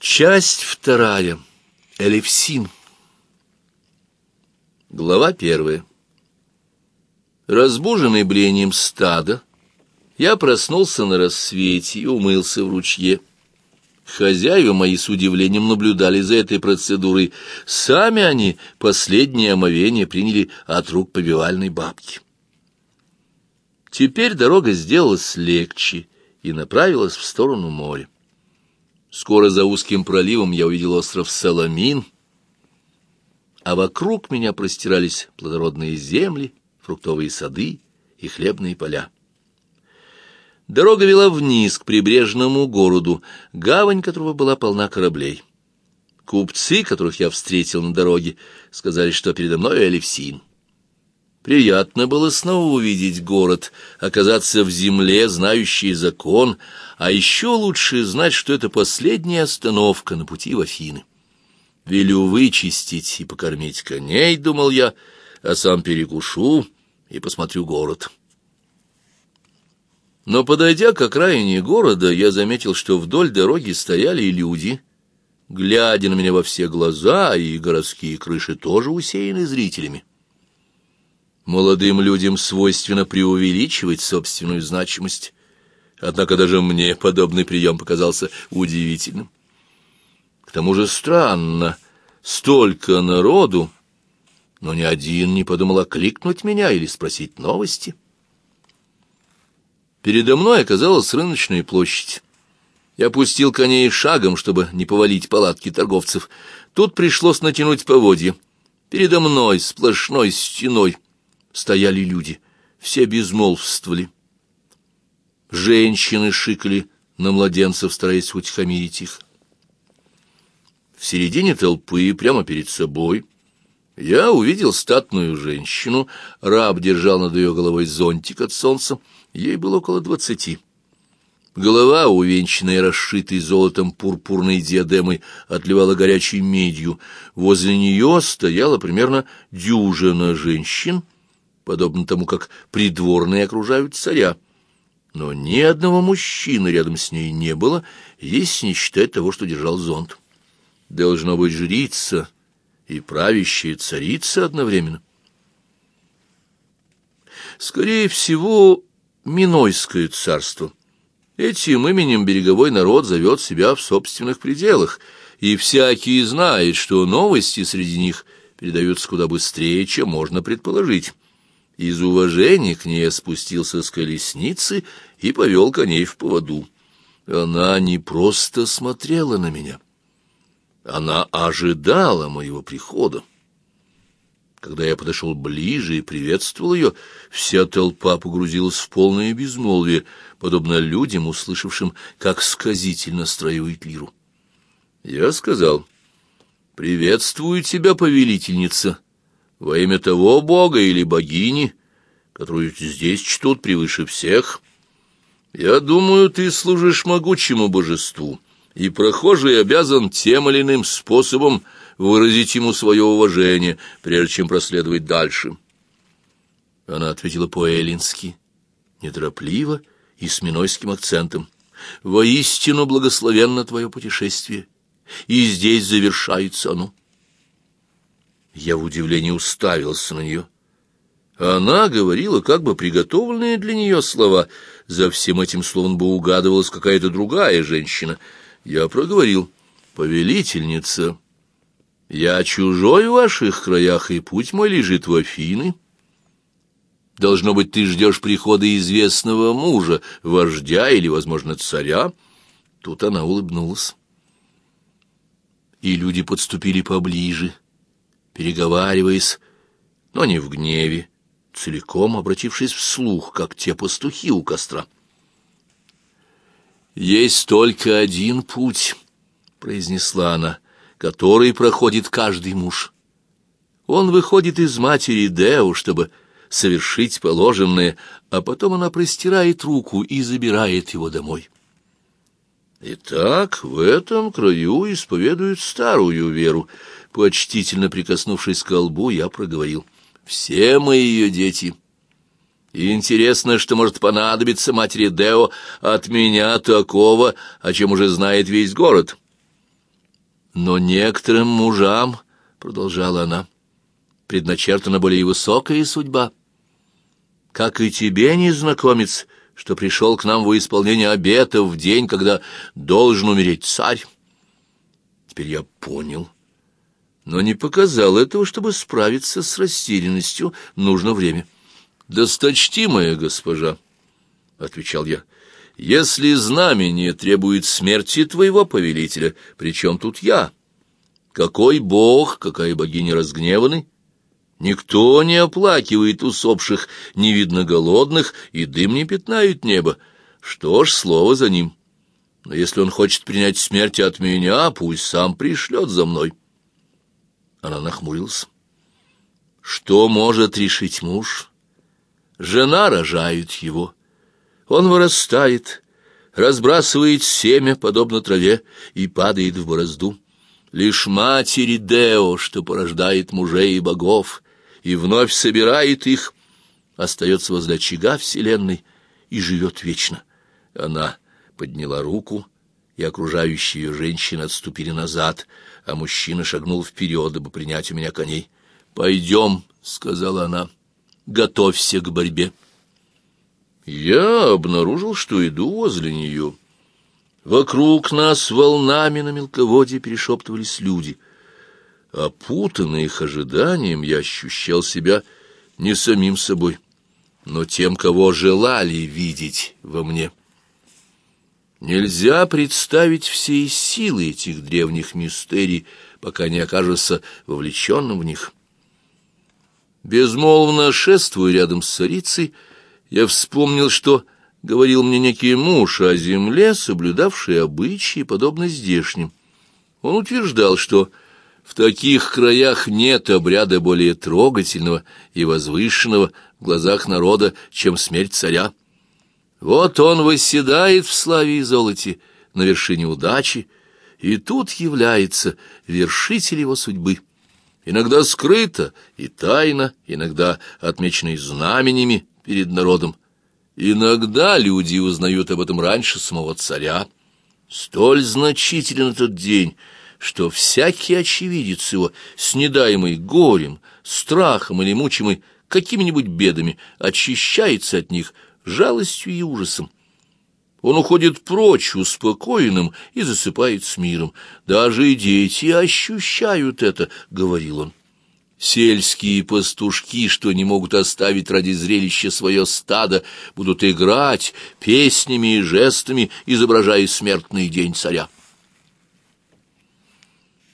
Часть вторая. Элевсин. Глава первая. Разбуженный блением стада, я проснулся на рассвете и умылся в ручье. Хозяева мои с удивлением наблюдали за этой процедурой. Сами они последнее омовение приняли от рук побивальной бабки. Теперь дорога сделалась легче и направилась в сторону моря. Скоро за узким проливом я увидел остров Саламин, а вокруг меня простирались плодородные земли, фруктовые сады и хлебные поля. Дорога вела вниз к прибрежному городу, гавань которого была полна кораблей. Купцы, которых я встретил на дороге, сказали, что передо мной Элевсин. Приятно было снова увидеть город, оказаться в земле, знающей закон, а еще лучше знать, что это последняя остановка на пути в Афины. Велю вычистить и покормить коней, думал я, а сам перекушу и посмотрю город. Но, подойдя к окраине города, я заметил, что вдоль дороги стояли люди, глядя на меня во все глаза, и городские крыши тоже усеяны зрителями. Молодым людям свойственно преувеличивать собственную значимость, однако даже мне подобный прием показался удивительным. К тому же странно, столько народу, но ни один не подумал окликнуть меня или спросить новости. Передо мной оказалась рыночная площадь. Я пустил коней шагом, чтобы не повалить палатки торговцев. Тут пришлось натянуть поводья. Передо мной сплошной стеной стояли люди. Все безмолвствовали. Женщины шикали на младенцев, стараясь утихомирить их. В середине толпы, прямо перед собой, я увидел статную женщину. Раб держал над ее головой зонтик от солнца. Ей было около двадцати. Голова, увенчанная расшитой золотом пурпурной диадемой, отливала горячей медью. Возле нее стояла примерно дюжина женщин, подобно тому, как придворные окружают царя. Но ни одного мужчины рядом с ней не было, если не считать того, что держал зонт. Должно быть жрица и правящая царица одновременно. Скорее всего, Минойское царство. Этим именем береговой народ зовет себя в собственных пределах, и всякий знает, что новости среди них передаются куда быстрее, чем можно предположить. Из уважения к ней спустился с колесницы и повел коней в поводу. Она не просто смотрела на меня. Она ожидала моего прихода. Когда я подошел ближе и приветствовал ее, вся толпа погрузилась в полное безмолвие, подобно людям, услышавшим, как сказительно строивает лиру. Я сказал, «Приветствую тебя, повелительница, во имя того бога или богини, которую здесь чтут превыше всех. Я думаю, ты служишь могучему божеству» и прохожий обязан тем или иным способом выразить ему свое уважение, прежде чем проследовать дальше. Она ответила по-эллински, неторопливо и с минойским акцентом. «Воистину благословенно твое путешествие, и здесь завершается оно». Я в удивлении уставился на нее. Она говорила как бы приготовленные для нее слова. За всем этим словом бы угадывалась какая-то другая женщина — я проговорил, повелительница, я чужой в ваших краях, и путь мой лежит в Афины. Должно быть, ты ждешь прихода известного мужа, вождя или, возможно, царя. Тут она улыбнулась. И люди подступили поближе, переговариваясь, но не в гневе, целиком обратившись вслух, как те пастухи у костра. «Есть только один путь», — произнесла она, — «который проходит каждый муж. Он выходит из матери Део, чтобы совершить положенное, а потом она простирает руку и забирает его домой». Итак, в этом краю исповедуют старую веру. Почтительно прикоснувшись к колбу, я проговорил. «Все мы ее дети». И интересно, что может понадобиться матери Део от меня такого, о чем уже знает весь город. Но некоторым мужам, — продолжала она, — предначертана более высокая судьба. Как и тебе, незнакомец, что пришел к нам во исполнение обета в день, когда должен умереть царь. Теперь я понял, но не показал этого, чтобы справиться с растерянностью, нужно время. «Досточтимая госпожа», — отвечал я, — «если знамение требует смерти твоего повелителя, причем тут я? Какой бог, какая богиня разгневаны?» Никто не оплакивает усопших, не видно голодных, и дым не пятнает небо. Что ж, слово за ним. Но если он хочет принять смерть от меня, пусть сам пришлет за мной. Она нахмурилась. Что может решить муж? Жена рожает его. Он вырастает, разбрасывает семя, подобно траве, и падает в борозду. Лишь матери Део, что порождает мужей и богов, и вновь собирает их, остается возле очага вселенной и живет вечно. Она подняла руку, и окружающие ее женщины отступили назад, а мужчина шагнул вперед, дабы принять у меня коней. «Пойдем», — сказала она, — «готовься к борьбе». Я обнаружил, что иду возле нее. Вокруг нас волнами на мелководье перешептывались люди — Опутанный их ожиданием, я ощущал себя не самим собой, но тем, кого желали видеть во мне. Нельзя представить всей силы этих древних мистерий, пока не окажется вовлеченным в них. Безмолвно шествуя рядом с царицей, я вспомнил, что говорил мне некий муж о земле, соблюдавший обычаи, подобно здешним. Он утверждал, что в таких краях нет обряда более трогательного и возвышенного в глазах народа, чем смерть царя. Вот он восседает в славе и золоте на вершине удачи, и тут является вершитель его судьбы. Иногда скрыто и тайно, иногда отмеченный знаменями перед народом. Иногда люди узнают об этом раньше самого царя. Столь значителен этот день — что всякий очевидец его, снедаемый горем, страхом или мучимый какими-нибудь бедами, очищается от них жалостью и ужасом. Он уходит прочь успокоенным и засыпает с миром. Даже и дети ощущают это, — говорил он. Сельские пастушки, что не могут оставить ради зрелища свое стадо, будут играть песнями и жестами, изображая смертный день царя.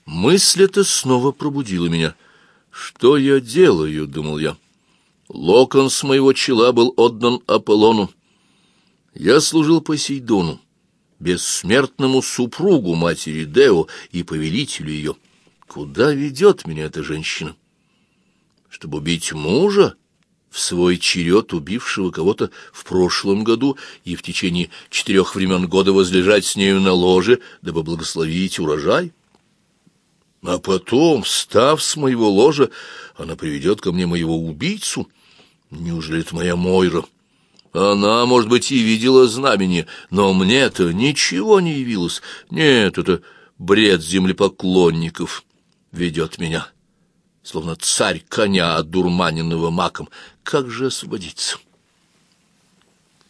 Мысль эта снова пробудила меня. «Что я делаю?» — думал я. Локон с моего чела был отдан Аполлону. Я служил Посейдону, бессмертному супругу матери Део и повелителю ее. Куда ведет меня эта женщина? Чтобы убить мужа, в свой черед убившего кого-то в прошлом году и в течение четырех времен года возлежать с нею на ложе, дабы благословить урожай? А потом, встав с моего ложа, она приведет ко мне моего убийцу. Неужели это моя Мойра? Она, может быть, и видела знамение, но мне-то ничего не явилось. Нет, это бред землепоклонников ведет меня, словно царь коня, одурманенного маком. Как же освободиться?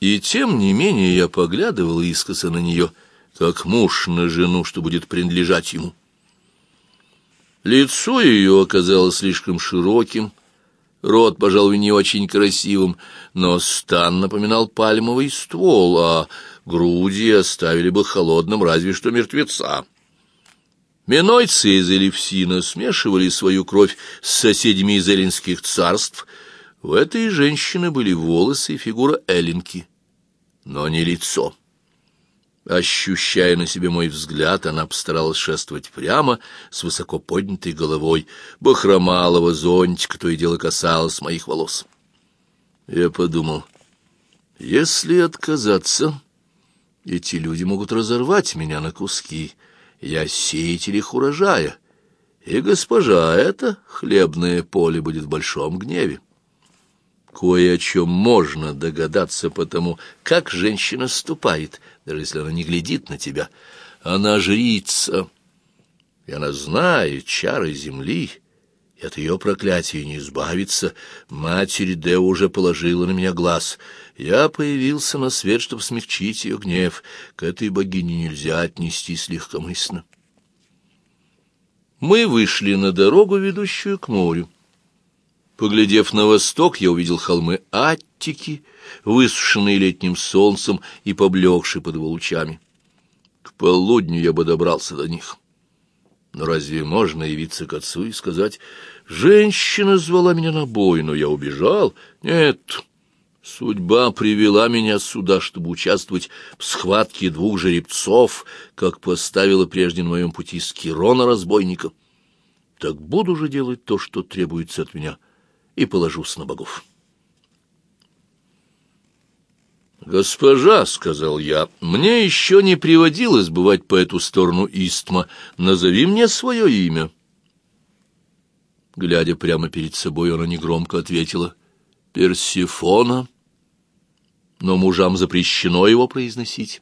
И тем не менее я поглядывал искоса на нее, как муж на жену, что будет принадлежать ему. Лицо ее оказалось слишком широким, рот, пожалуй, не очень красивым, но стан напоминал пальмовый ствол, а груди оставили бы холодным разве что мертвеца. Минойцы из Элевсина смешивали свою кровь с соседями из эллинских царств. В этой женщины были волосы и фигура эллинки, но не лицо. Ощущая на себе мой взгляд, она постаралась шествовать прямо, с высоко поднятой головой. Бахромалого зонтика то и дело касалось моих волос. Я подумал, если отказаться, эти люди могут разорвать меня на куски. Я сеятель их урожая, и госпожа это хлебное поле будет в большом гневе. Кое о чем можно догадаться по тому, как женщина ступает, даже если она не глядит на тебя. Она жрица. и она знает чары земли, и от ее проклятия не избавиться. Матерь Де уже положила на меня глаз. Я появился на свет, чтобы смягчить ее гнев. К этой богине нельзя отнестись легкомысленно. Мы вышли на дорогу, ведущую к морю. Поглядев на восток, я увидел холмы Аттики, высушенные летним солнцем и поблекшие под его лучами. К полудню я бы добрался до них. Но разве можно явиться к отцу и сказать, «Женщина звала меня на бой, но я убежал»? Нет, судьба привела меня сюда, чтобы участвовать в схватке двух жеребцов, как поставила прежде на моем пути Скирона-разбойника. Так буду же делать то, что требуется от меня, и положусь на богов». «Госпожа», — сказал я, — «мне еще не приводилось бывать по эту сторону Истма. Назови мне свое имя». Глядя прямо перед собой, она негромко ответила «Персифона». Но мужам запрещено его произносить.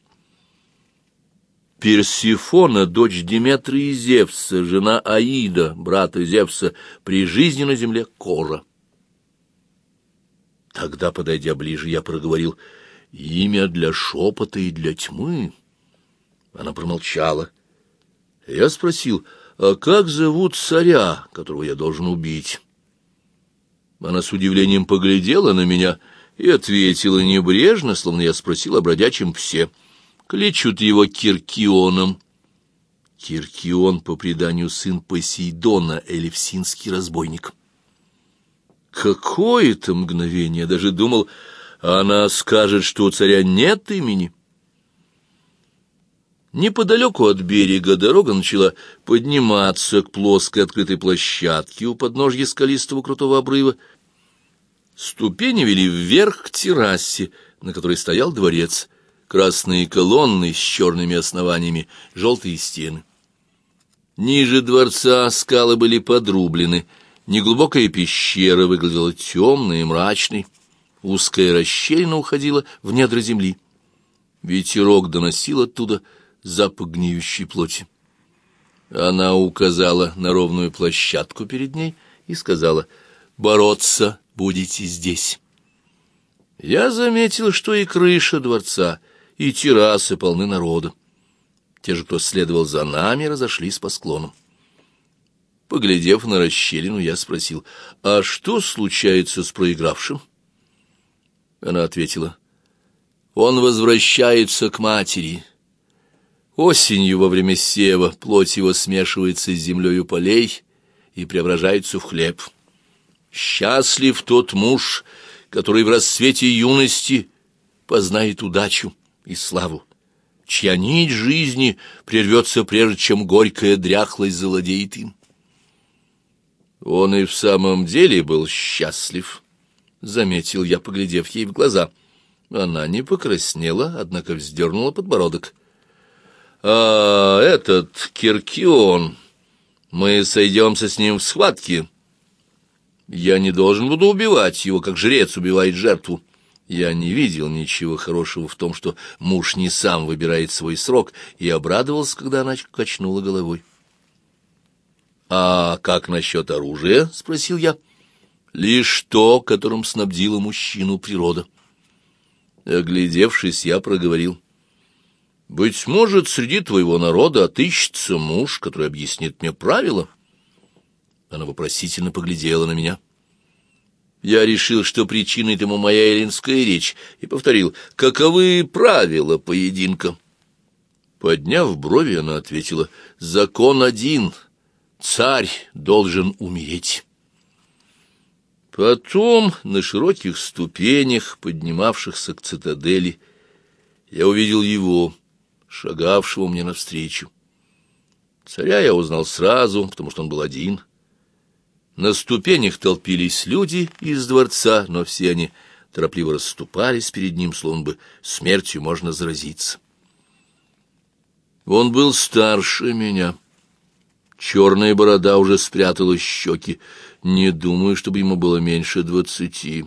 Персифона, дочь Диметра и Зевса, жена Аида, брата Зевса, при жизни на земле Кора. Тогда, подойдя ближе, я проговорил — Имя для шепота и для тьмы. Она промолчала. Я спросил, а как зовут царя, которого я должен убить? Она с удивлением поглядела на меня и ответила небрежно, словно я спросил о бродячем псе. Кличут его Киркионом. Киркион, по преданию, сын Посейдона, элевсинский разбойник. Какое-то мгновение даже думал, она скажет, что у царя нет имени. Неподалеку от берега дорога начала подниматься к плоской открытой площадке у подножья скалистого крутого обрыва. Ступени вели вверх к террасе, на которой стоял дворец. Красные колонны с черными основаниями, желтые стены. Ниже дворца скалы были подрублены, неглубокая пещера выглядела темной и мрачной. Узкая расщелина уходила в недра земли. Ветерок доносил оттуда запах гниющей плоти. Она указала на ровную площадку перед ней и сказала, «Бороться будете здесь». Я заметил, что и крыша дворца, и террасы полны народа. Те же, кто следовал за нами, разошлись по склонам. Поглядев на расщелину, я спросил, «А что случается с проигравшим?» Она ответила, «Он возвращается к матери. Осенью во время сева плоть его смешивается с землею полей и преображается в хлеб. Счастлив тот муж, который в расцвете юности познает удачу и славу, чья нить жизни прервется прежде, чем горькая дряхлость завладеет им. Он и в самом деле был счастлив» заметил я, поглядев ей в глаза. Она не покраснела, однако вздернула подбородок. «А этот Киркион, мы сойдемся с ним в схватке. Я не должен буду убивать его, как жрец убивает жертву. Я не видел ничего хорошего в том, что муж не сам выбирает свой срок, и обрадовался, когда она качнула головой. «А как насчет оружия?» — спросил я. — лишь то, которым снабдила мужчину природа. Оглядевшись, я проговорил. «Быть может, среди твоего народа отыщется муж, который объяснит мне правила?» Она вопросительно поглядела на меня. Я решил, что причиной тому моя эллинская речь, и повторил, «Каковы правила поединка?» Подняв брови, она ответила, «Закон один. Царь должен умереть». Потом на широких ступенях, поднимавшихся к цитадели, я увидел его, шагавшего мне навстречу. Царя я узнал сразу, потому что он был один. На ступенях толпились люди из дворца, но все они торопливо расступались перед ним, словно бы смертью можно заразиться. Он был старше меня. Черная борода уже спрятала щеки, не думаю, чтобы ему было меньше двадцати.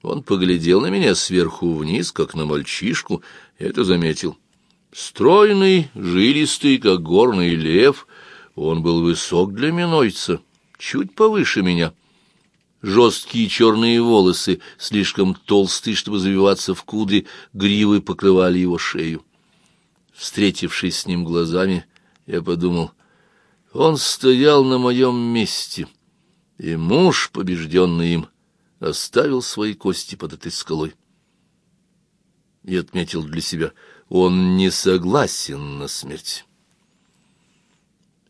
Он поглядел на меня сверху вниз, как на мальчишку, это заметил. Стройный, жилистый, как горный лев, Он был высок для минойца, чуть повыше меня. Жесткие черные волосы, слишком толстые, чтобы завиваться в кудри, гривы покрывали его шею. Встретившись с ним глазами, я подумал, он стоял на моем месте, и муж, побежденный им, оставил свои кости под этой скалой. И отметил для себя, он не согласен на смерть.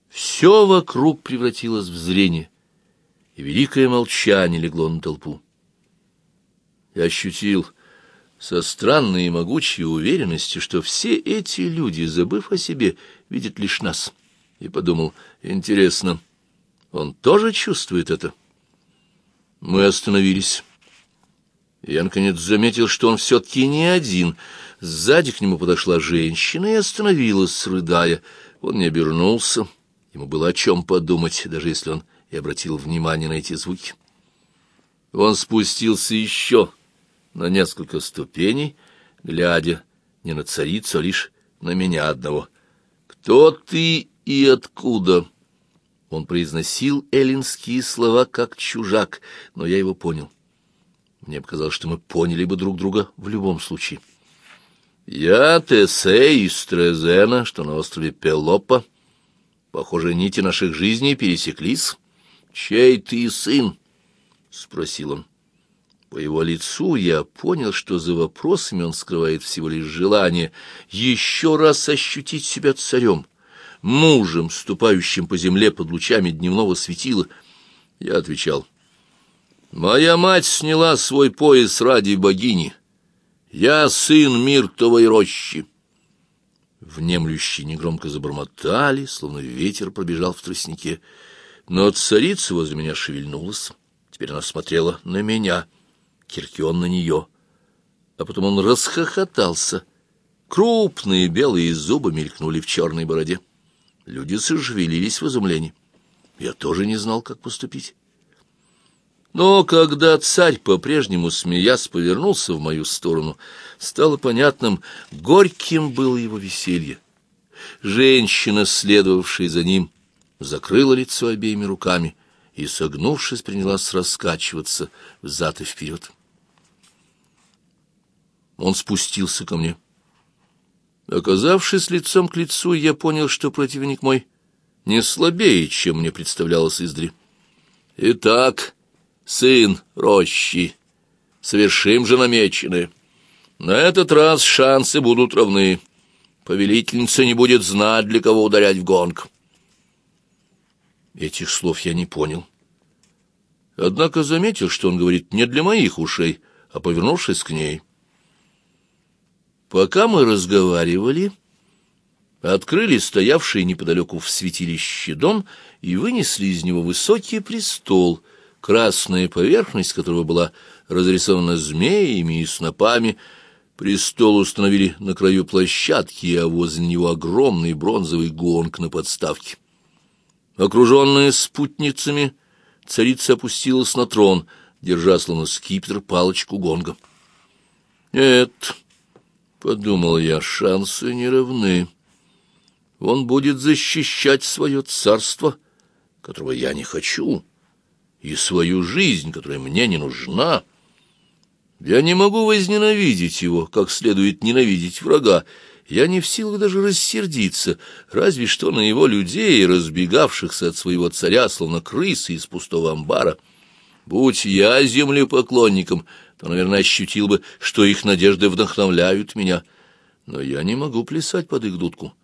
Все вокруг превратилось в зрение, и великое молчание легло на толпу. Я ощутил со странной и могучей уверенностью, что все эти люди, забыв о себе, видят лишь нас, и подумал, интересно, он тоже чувствует это? Мы остановились. Я, наконец, заметил, что он все-таки не один. Сзади к нему подошла женщина и остановилась, рыдая. Он не обернулся. Ему было о чем подумать, даже если он и обратил внимание на эти звуки. Он спустился еще на несколько ступеней, глядя не на царицу, а лишь на меня одного. «Кто ты и откуда?» Он произносил эллинские слова как чужак, но я его понял. Мне показалось, что мы поняли бы друг друга в любом случае. «Я Тесей из Трезена, что на острове Пелопа», Похоже, нити наших жизней пересеклись. «Чей ты сын?» — спросил он. По его лицу я понял, что за вопросами он скрывает всего лишь желание еще раз ощутить себя царем, мужем, ступающим по земле под лучами дневного светила. Я отвечал, «Моя мать сняла свой пояс ради богини. Я сын миртовой рощи». Внемлющие негромко забормотали, словно ветер пробежал в тростнике. Но царица возле меня шевельнулась. Теперь она смотрела на меня, Киркион на нее. А потом он расхохотался. Крупные белые зубы мелькнули в черной бороде. Люди сожвелились в изумлении. Я тоже не знал, как поступить. Но когда царь, по-прежнему смеясь, повернулся в мою сторону, стало понятным, горьким было его веселье. Женщина, следовавшая за ним, закрыла лицо обеими руками и, согнувшись, принялась раскачиваться взад и вперед. Он спустился ко мне. Оказавшись лицом к лицу, я понял, что противник мой не слабее, чем мне представлялось издри. «Итак...» сын рощи. Совершим же намеченное. На этот раз шансы будут равны. Повелительница не будет знать, для кого ударять в гонг. Этих слов я не понял. Однако заметил, что он говорит не для моих ушей, а повернувшись к ней. Пока мы разговаривали, открыли стоявший неподалеку в святилище дом и вынесли из него высокий престол — красная поверхность которого была разрисована змеями и снопами. Престол установили на краю площадки, а возле него огромный бронзовый гонг на подставке. Окруженная спутницами, царица опустилась на трон, держа словно скипетр палочку гонга. «Нет», — подумал я, — «шансы не равны. Он будет защищать свое царство, которого я не хочу» и свою жизнь, которая мне не нужна. Я не могу возненавидеть его, как следует ненавидеть врага. Я не в силах даже рассердиться, разве что на его людей, разбегавшихся от своего царя, словно крысы из пустого амбара. Будь я землепоклонником, то, наверное, ощутил бы, что их надежды вдохновляют меня. Но я не могу плясать под их дудку.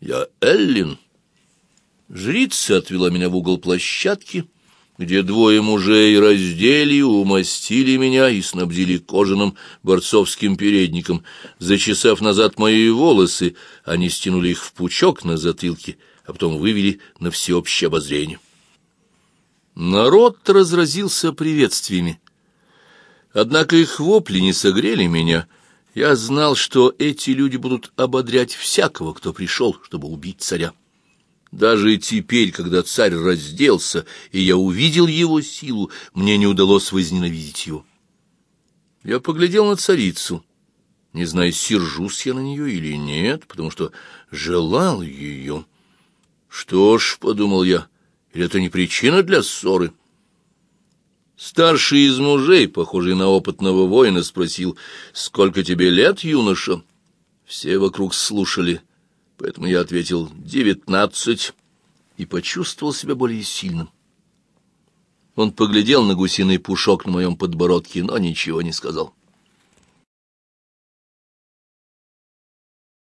Я Эллин. Жрица отвела меня в угол площадки — где двое мужей раздели, умастили меня и снабдили кожаным борцовским передником. Зачесав назад мои волосы, они стянули их в пучок на затылке, а потом вывели на всеобщее обозрение. Народ разразился приветствиями. Однако их вопли не согрели меня. Я знал, что эти люди будут ободрять всякого, кто пришел, чтобы убить царя. Даже теперь, когда царь разделся, и я увидел его силу, мне не удалось возненавидеть его. Я поглядел на царицу, не знаю, сержусь я на нее или нет, потому что желал ее. Что ж, — подумал я, — это не причина для ссоры? Старший из мужей, похожий на опытного воина, спросил, «Сколько тебе лет, юноша?» Все вокруг слушали, поэтому я ответил, «Девятнадцать» и почувствовал себя более сильным. Он поглядел на гусиный пушок на моем подбородке, но ничего не сказал.